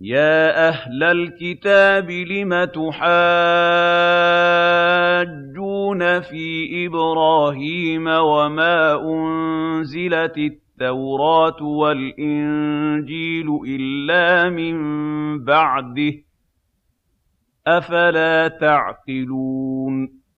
يَا أَهْلَ الْكِتَابِ لِمَ تُحَاجُّونَ فِي إِبْرَاهِيمَ وَمَا أُنزِلَتِ التَّوْرَاةُ وَالْإِنجِيلُ إِلَّا مِن بَعْدِهِ ۚ أَفَلَا تَعْقِلُونَ